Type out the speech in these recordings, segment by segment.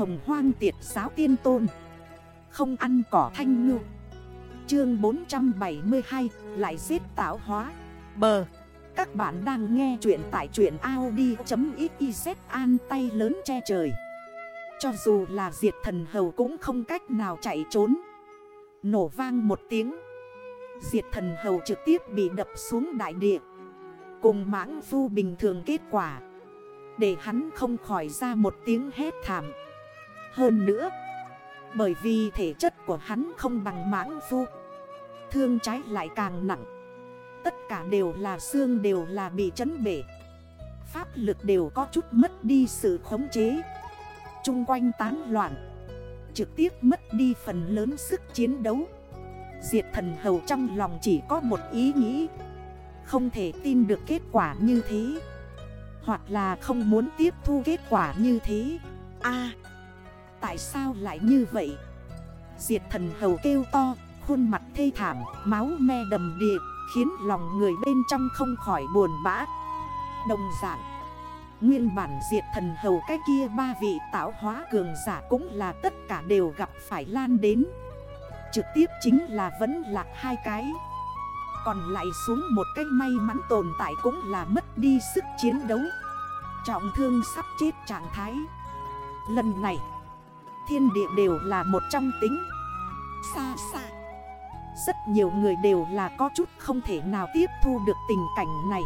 hồng hoang tiệt giáo tiên tôn. Không ăn cỏ thanh ngư. Chương 472 lại giết tạo hóa. Bờ. Các bạn đang nghe chuyện tại chuyện Audi.xyz an tay lớn che trời. Cho dù là diệt thần hầu cũng không cách nào chạy trốn. Nổ vang một tiếng. Diệt thần hầu trực tiếp bị đập xuống đại địa. Cùng mãng phu bình thường kết quả. Để hắn không khỏi ra một tiếng hét thảm. Hơn nữa, Bởi vì thể chất của hắn không bằng mãng phu, Thương trái lại càng nặng. Tất cả đều là xương đều là bị chấn bể. Pháp lực đều có chút mất đi sự khống chế. Trung quanh tán loạn, Trực tiếp mất đi phần lớn sức chiến đấu. Diệt thần hầu trong lòng chỉ có một ý nghĩ, Không thể tin được kết quả như thế. Hoặc là không muốn tiếp thu kết quả như thế. A tại sao lại như vậy? Diệt thần hầu kêu to Khuôn mặt thê thảm, máu me đầm đìa Khiến lòng người bên trong không khỏi buồn bã. Đồng dạng Nguyên bản diệt thần hầu cái kia ba vị tạo hóa cường giả cũng là tất cả đều gặp phải lan đến. Trực tiếp chính là vẫn lạc hai cái. Còn lại xuống một cái may mắn tồn tại cũng là mất đi sức chiến đấu. Trọng thương sắp chết trạng thái. Lần này Thiên địa đều là một trong tính. Xa xa. Rất nhiều người đều là có chút không thể nào tiếp thu được tình cảnh này.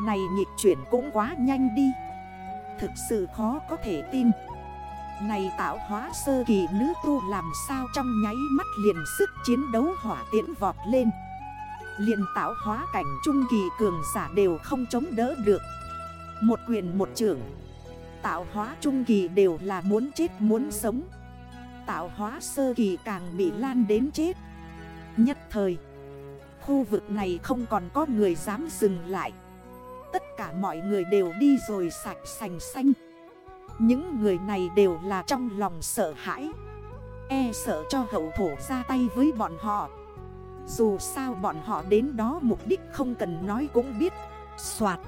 Này nhịp chuyển cũng quá nhanh đi. Thực sự khó có thể tin. Này tạo hóa sơ kỳ nữ tu làm sao trong nháy mắt liền sức chiến đấu hỏa tiễn vọt lên. Liền tạo hóa cảnh trung kỳ cường giả đều không chống đỡ được. Một quyền một trưởng Tạo hóa trung kỳ đều là muốn chết, muốn sống. Tạo hóa sơ kỳ càng bị lan đến chết. Nhất thời, Khu vực này không còn có người dám dừng lại. Tất cả mọi người đều đi rồi sạch sành xanh. Những người này đều là trong lòng sợ hãi. E sợ cho hậu thổ ra tay với bọn họ. Dù sao bọn họ đến đó mục đích không cần nói cũng biết. Xoạt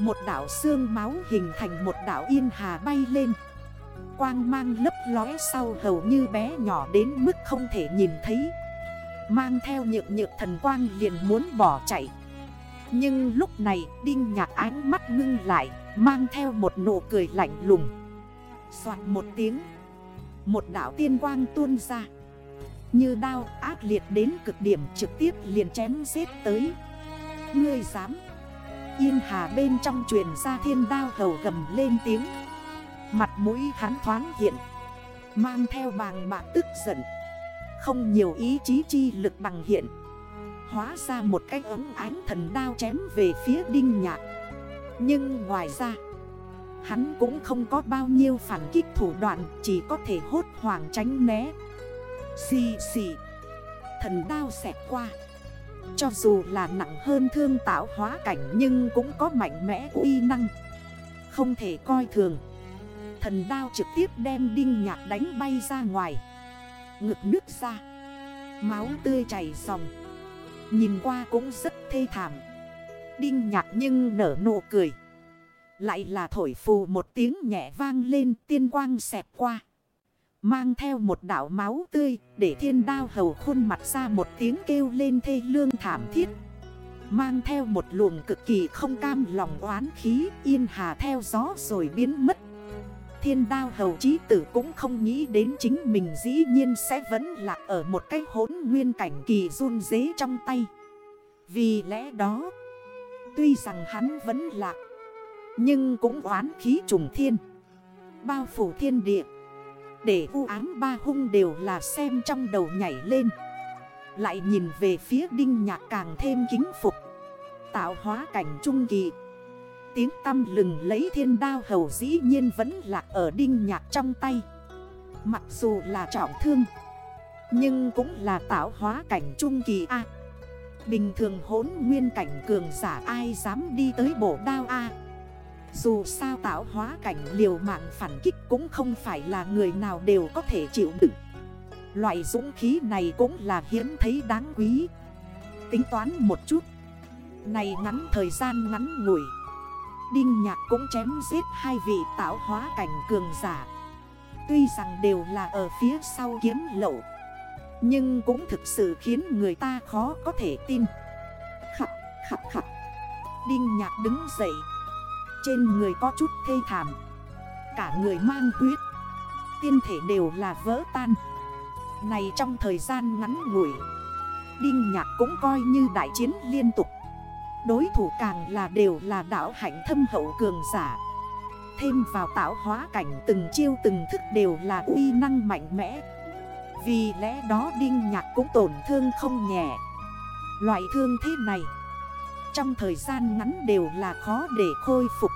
một đảo xương máu hình thành một đảo yên hà bay lên. Quang mang lấp lóe sau hầu như bé nhỏ đến mức không thể nhìn thấy. Mang theo nhược nhược thần quang liền muốn bỏ chạy. Nhưng lúc này, Đinh nhạc ánh mắt ngưng lại, Mang theo một nụ cười lạnh lùng. Xoạt một tiếng, Một đảo tiên quang tuôn ra. Như đao ác liệt đến cực điểm trực tiếp liền chém giết tới. Ngươi dám Yên hà bên trong truyền ra thiên đao hầu gầm lên tiếng. Mặt mũi hắn thoáng hiện, Mang theo bàng bạc tức giận. Không nhiều ý chí chi lực bằng hiện, Hóa ra một cái ấm ánh thần đao chém về phía đinh nhạc. Nhưng ngoài ra, Hắn cũng không có bao nhiêu phản kích thủ đoạn, Chỉ có thể hốt hoàng tránh né. Xì xì, Thần đao xẹt qua. Cho dù là nặng hơn thương tạo hóa cảnh Nhưng cũng có mạnh mẽ uy năng. Không thể coi thường. Thần đao trực tiếp đem đinh nhạc đánh bay ra ngoài. Ngực nước ra. Máu tươi chảy dòng. Nhìn qua cũng rất thê thảm. Đinh nhạc nhưng nở nụ cười. Lại là thổi phù một tiếng nhẹ vang lên, tiên quang xẹp qua. Mang theo một đảo máu tươi, để thiên đao hầu khuôn mặt ra một tiếng kêu lên thê lương thảm thiết. Mang theo một luồng cực kỳ không cam lòng oán khí, yên hà theo gió rồi biến mất. Thiên đao hầu trí tử cũng không nghĩ đến chính mình dĩ nhiên sẽ vẫn lạc ở một cái hốn nguyên cảnh kỳ run dế trong tay. Vì lẽ đó... Tuy rằng hắn vẫn lạc, Nhưng cũng oán khí trùng thiên, Bao phủ thiên địa để u ám ba hung đều là xem trong đầu nhảy lên. Lại nhìn về phía đinh nhạc càng thêm kính phục. Tạo hóa cảnh trung kỳ. Tiếng tâm lừng lấy thiên đao hầu dĩ nhiên vẫn lạc ở đinh nhạc trong tay. Mặc dù là trọng thương, Nhưng cũng là tạo hóa cảnh trung kỳ A. Bình thường hốn nguyên cảnh cường giả ai dám đi tới bổ đao A? Dù sao tạo hóa cảnh liều mạng phản kích cũng không phải là người nào đều có thể chịu đựng. Loại dũng khí này cũng là hiếm thấy đáng quý. Tính toán một chút. Này ngắn thời gian ngắn ngủi. Đinh nhạc cũng chém giết hai vị tạo hóa cảnh cường giả. Tuy rằng đều là ở phía sau kiếm lậu, Nhưng cũng thực sự khiến người ta khó có thể tin. Khập khập khập. Đinh nhạc đứng dậy. Trên người có chút thê thảm. Cả người mang huyết. Tiên thể đều là vỡ tan. Này trong thời gian ngắn ngủi, Đinh nhạc cũng coi như đại chiến liên tục. Đối thủ càng là đều là đảo hạnh thâm hậu cường giả. Thêm vào tạo hóa cảnh từng chiêu từng thức đều là uy năng mạnh mẽ. Vì lẽ đó Đinh Nhạc cũng tổn thương không nhẹ. Loại thương thế này trong thời gian ngắn đều là khó để khôi phục.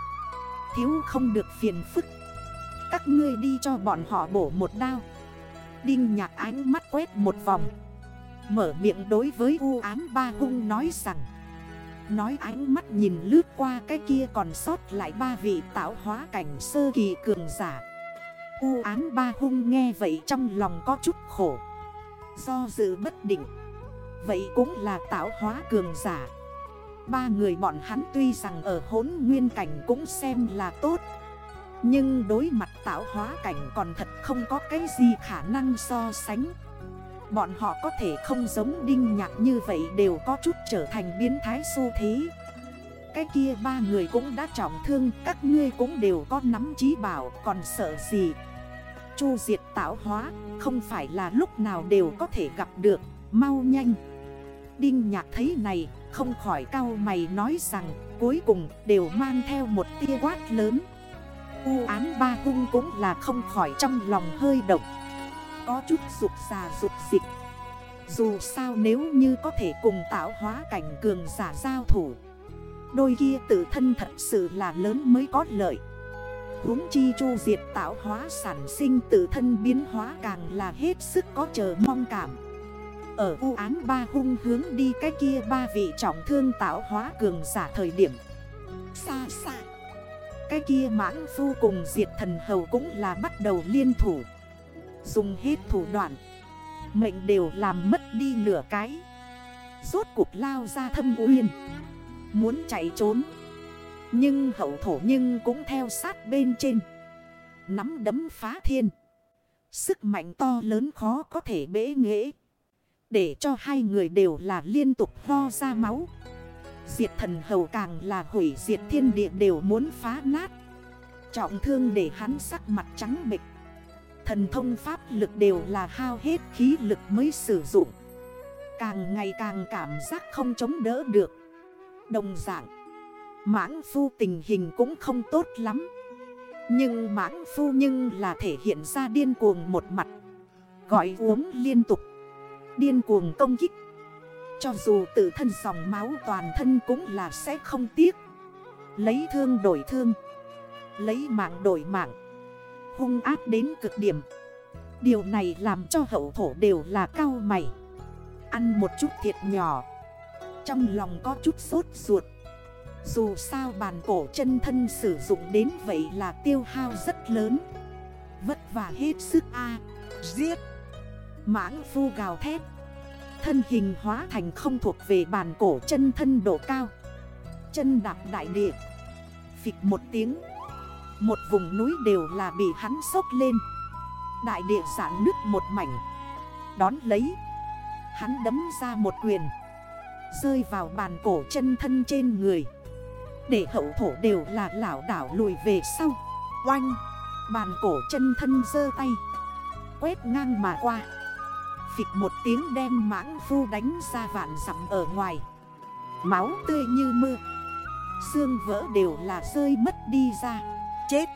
Thiếu không được phiền phức. Các ngươi đi cho bọn họ bổ một đao. Đinh Nhạc ánh mắt quét một vòng. Mở miệng đối với U ám ba hung nói rằng. Nói ánh mắt nhìn lướt qua cái kia còn sót lại ba vị tạo hóa cảnh sơ kỳ cường giả. U án ba hung nghe vậy trong lòng có chút khổ. Do dự bất định. Vậy cũng là tạo hóa cường giả. Ba người bọn hắn tuy rằng ở hốn nguyên cảnh cũng xem là tốt, Nhưng đối mặt tạo hóa cảnh còn thật không có cái gì khả năng so sánh. Bọn họ có thể không giống đinh nhạc như vậy đều có chút trở thành biến thái xu thế. Cái kia ba người cũng đã trọng thương, Các ngươi cũng đều có nắm trí bảo, còn sợ gì? Chu diệt tạo hóa, không phải là lúc nào đều có thể gặp được, Mau nhanh. Đinh nhạc thấy này không khỏi cao mày nói rằng, Cuối cùng đều mang theo một tia quát lớn. U án ba cung cũng là không khỏi trong lòng hơi động. Có chút rụt xà rụt dịch Dù sao nếu như có thể cùng tạo hóa cảnh cường giả giao thủ, Đôi kia tự thân thật sự là lớn mới có lợi. Huống chi chu diệt tạo hóa sản sinh tự thân biến hóa càng là hết sức có chờ mong cảm. Ở u án ba hung hướng đi cái kia ba vị trọng thương tạo hóa cường giả thời điểm. Xa xa. Cái kia mãng phu cùng diệt thần hầu cũng là bắt đầu liên thủ. Dùng hết thủ đoạn. Mệnh đều làm mất đi nửa cái. Rốt cuộc lao ra thâm uyên. Muốn chạy trốn. Nhưng hậu thổ nhưng cũng theo sát bên trên. Nắm đấm phá thiên. Sức mạnh to lớn khó có thể bế nghệ. Để cho hai người đều là liên tục ho ra máu. Diệt thần hầu càng là hủy diệt thiên địa đều muốn phá nát. Trọng thương để hắn sắc mặt trắng bịch Thần thông pháp lực đều là hao hết khí lực mới sử dụng. Càng ngày càng cảm giác không chống đỡ được. Đồng dạng, Mãng phu tình hình cũng không tốt lắm. Nhưng mãng phu nhưng là thể hiện ra điên cuồng một mặt. Gọi uống liên tục. Điên cuồng công kích. Cho dù tự thân dòng máu toàn thân cũng là sẽ không tiếc. Lấy thương đổi thương. Lấy mạng đổi mạng. Hung ác đến cực điểm. Điều này làm cho hậu thổ đều là cao mày. Ăn một chút thiệt nhỏ. Trong lòng có chút sốt ruột. Dù sao bàn cổ chân thân sử dụng đến vậy là tiêu hao rất lớn. Vất vả hết sức A. Giết. Mãng phu gào thét. Thân hình hóa thành không thuộc về bàn cổ chân thân độ cao. Chân đạp đại địa. Phịch một tiếng. Một vùng núi đều là bị hắn sốc lên. Đại địa giãn nứt một mảnh. Đón lấy. Hắn đấm ra một quyền. Rơi vào bàn cổ chân thân trên người. Để hậu thổ đều là lão đảo lùi về sau. Oanh. Bàn cổ chân thân dơ tay. Quét ngang mà qua. Phịch một tiếng đem mãng phu đánh ra vạn dặm ở ngoài. Máu tươi như mưa. Xương vỡ đều là rơi mất đi ra. Chết.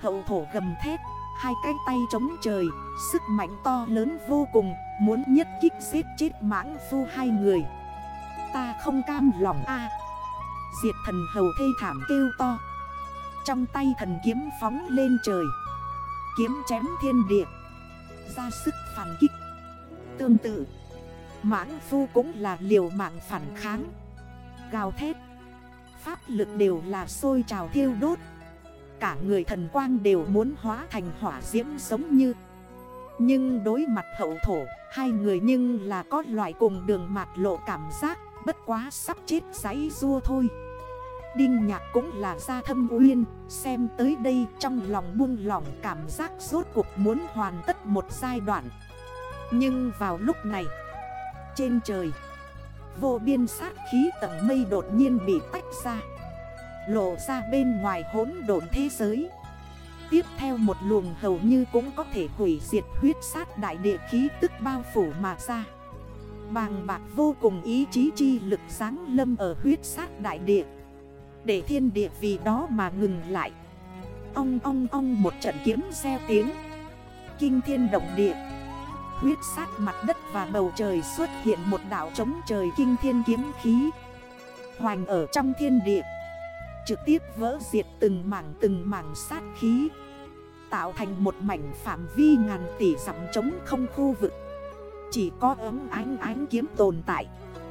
Hậu thổ gầm thét. Hai cái tay chống trời. Sức mạnh to lớn vô cùng. Muốn nhất kích giết chết mãng phu hai người. Ta không cam lòng a. Diệt thần hầu thê thảm kêu to. Trong tay thần kiếm phóng lên trời. Kiếm chém thiên địa. Ra sức phản kích. Tương tự. Mãng phu cũng là liều mạng phản kháng. Gào thét. Pháp lực đều là sôi trào thiêu đốt. Cả người thần quang đều muốn hóa thành hỏa diễm giống như. Nhưng đối mặt hậu thổ, Hai người nhưng là có loại cùng đường mạt lộ cảm giác, Bất quá sắp chết giấy rua thôi. Đinh nhạc cũng là gia thâm uyên, Xem tới đây trong lòng buông lỏng cảm giác rốt cuộc muốn hoàn tất một giai đoạn. Nhưng vào lúc này, Trên trời, Vô biên sát khí tầng mây đột nhiên bị tách ra, Lộ ra bên ngoài hốn độn thế giới. Tiếp theo một luồng hầu như cũng có thể hủy diệt huyết sát đại địa khí tức bao phủ mà ra. Bàng bạc vô cùng ý chí chi lực sáng lâm ở huyết sát đại địa. Để thiên địa vì đó mà ngừng lại. Ong ong ong một trận kiếm xeo tiếng. Kinh thiên động địa. Huyết sát mặt đất và bầu trời xuất hiện một đảo trống trời kinh thiên kiếm khí. Hoành ở trong thiên địa. Trực tiếp vỡ diệt từng mảng từng mảng sát khí. Tạo thành một mảnh phạm vi ngàn tỷ dặm trống không khu vực. Chỉ có ấm ánh ánh kiếm tồn tại.